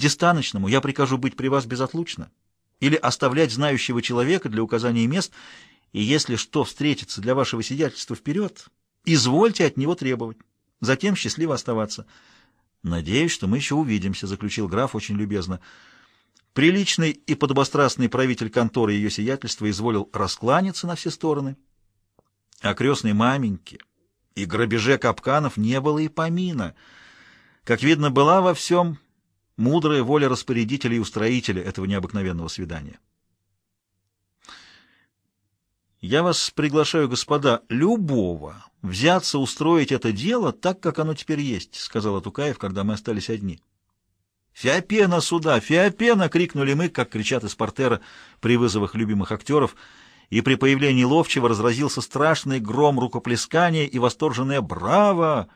дистаночному я прикажу быть при вас безотлучно или оставлять знающего человека для указания мест, и если что встретится для вашего сиятельства вперед, извольте от него требовать. Затем счастливо оставаться. Надеюсь, что мы еще увидимся, — заключил граф очень любезно. Приличный и подобострастный правитель конторы ее сиятельства изволил раскланяться на все стороны. А крестной маменьки и грабеже капканов не было и помина. Как видно, была во всем мудрая воля распорядителя и устроителя этого необыкновенного свидания. Я вас приглашаю, господа, любого, взяться устроить это дело так, как оно теперь есть, — сказал Тукаев, когда мы остались одни. «Феопена сюда! Феопена!» — крикнули мы, как кричат из портера при вызовах любимых актеров, и при появлении Ловчего разразился страшный гром рукоплескания и восторженное «Браво!»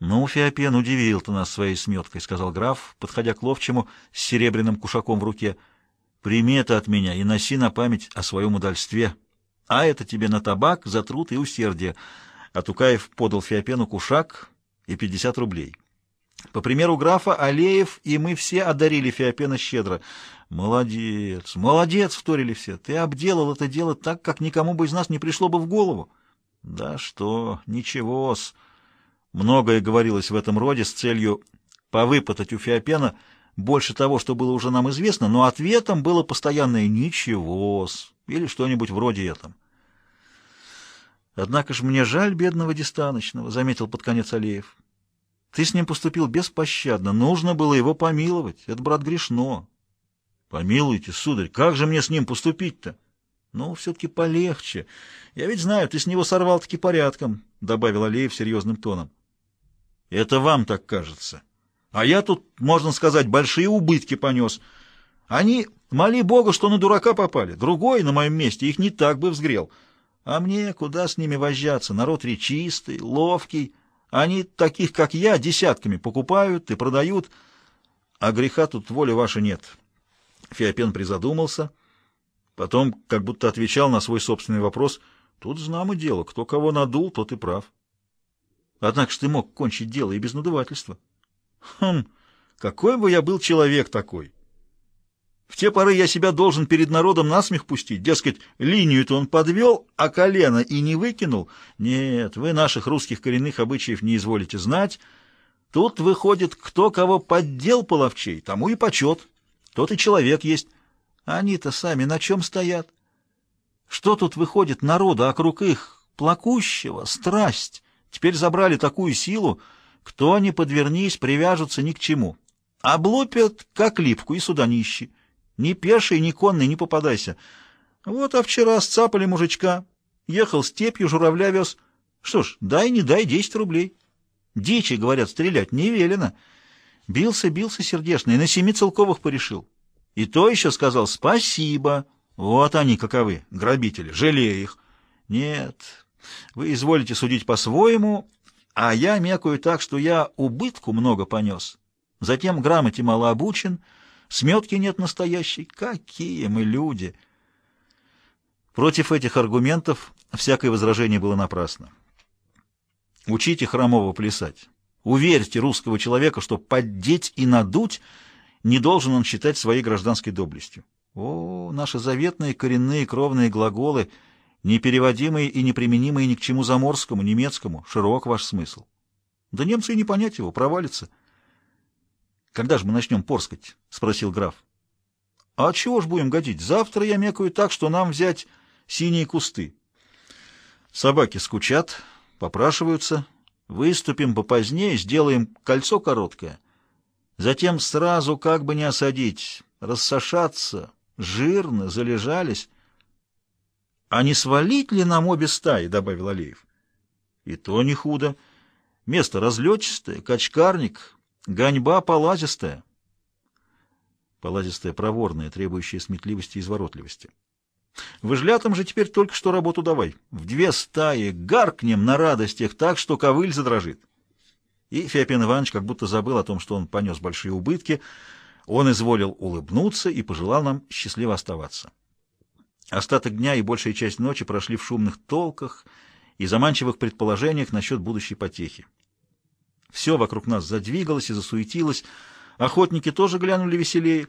«Ну, Феопен удивил ты нас своей сметкой», — сказал граф, подходя к Ловчему с серебряным кушаком в руке. «Прими это от меня и носи на память о своем удальстве. А это тебе на табак за труд и усердие». А Тукаев подал Феопену кушак и пятьдесят рублей. По примеру графа, Алеев и мы все одарили Феопена щедро. «Молодец, молодец!» — вторили все. «Ты обделал это дело так, как никому бы из нас не пришло бы в голову». «Да что, ничего-с!» Многое говорилось в этом роде с целью повыпытать у Феопена больше того, что было уже нам известно, но ответом было постоянное «ничего-с» или что-нибудь вроде этого. «Однако ж мне жаль бедного Дистаночного», — заметил под конец Алеев. Ты с ним поступил беспощадно. Нужно было его помиловать. Это, брат, грешно. Помилуйте, сударь, как же мне с ним поступить-то? Ну, все-таки полегче. Я ведь знаю, ты с него сорвал-таки порядком, — добавил Алеев серьезным тоном. Это вам так кажется. А я тут, можно сказать, большие убытки понес. Они, моли Бога, что на дурака попали. Другой на моем месте их не так бы взгрел. А мне куда с ними возжаться? Народ речистый, ловкий. Они таких, как я, десятками покупают и продают, а греха тут воли вашей нет. Феопен призадумался, потом как будто отвечал на свой собственный вопрос. Тут знамо дело, кто кого надул, тот и прав. Однако ж ты мог кончить дело и без надувательства. Хм, какой бы я был человек такой! В те поры я себя должен перед народом насмех пустить. Дескать, линию-то он подвел, а колено и не выкинул. Нет, вы наших русских коренных обычаев не изволите знать. Тут выходит, кто кого поддел половчей, тому и почет. Тот и человек есть. Они-то сами на чем стоят? Что тут выходит народу округ их, плакущего, страсть? Теперь забрали такую силу, кто не подвернись, привяжутся ни к чему. Облупят, как липку, и сюда нищи. Ни пеший, ни конный не попадайся. Вот, а вчера сцапали мужичка. Ехал степью, журавля вез. Что ж, дай не дай десять рублей. Дичи, говорят, стрелять не велено. Бился, бился сердечно и на семи целковых порешил. И то еще сказал спасибо. Вот они каковы, грабители, жалею их. Нет, вы изволите судить по-своему, а я мекаю так, что я убытку много понес. Затем грамоте мало обучен — Сметки нет настоящей. Какие мы люди! Против этих аргументов всякое возражение было напрасно. Учите хромого плясать. Уверьте русского человека, что поддеть и надуть не должен он считать своей гражданской доблестью. О, наши заветные коренные кровные глаголы, непереводимые и неприменимые ни к чему заморскому, немецкому, широк ваш смысл. Да немцы и не понять его, провалится. Когда же мы начнем порскать? — спросил граф. — А чего ж будем годить? Завтра я мекаю так, что нам взять синие кусты. Собаки скучат, попрашиваются. Выступим попозднее, сделаем кольцо короткое. Затем сразу, как бы не осадить, рассошаться, жирно, залежались. — А не свалить ли нам обе стаи? — добавил Алиев. — И то не худо. Место разлетчатое, качкарник, Гоньба полазистая. Полазистая, проворная, требующая сметливости и изворотливости. Выжлятам же теперь только что работу давай. В две стаи гаркнем на радостях так, что ковыль задрожит. И Феопен Иванович как будто забыл о том, что он понес большие убытки. Он изволил улыбнуться и пожелал нам счастливо оставаться. Остаток дня и большая часть ночи прошли в шумных толках и заманчивых предположениях насчет будущей потехи. Все вокруг нас задвигалось и засуетилось, Охотники тоже глянули веселее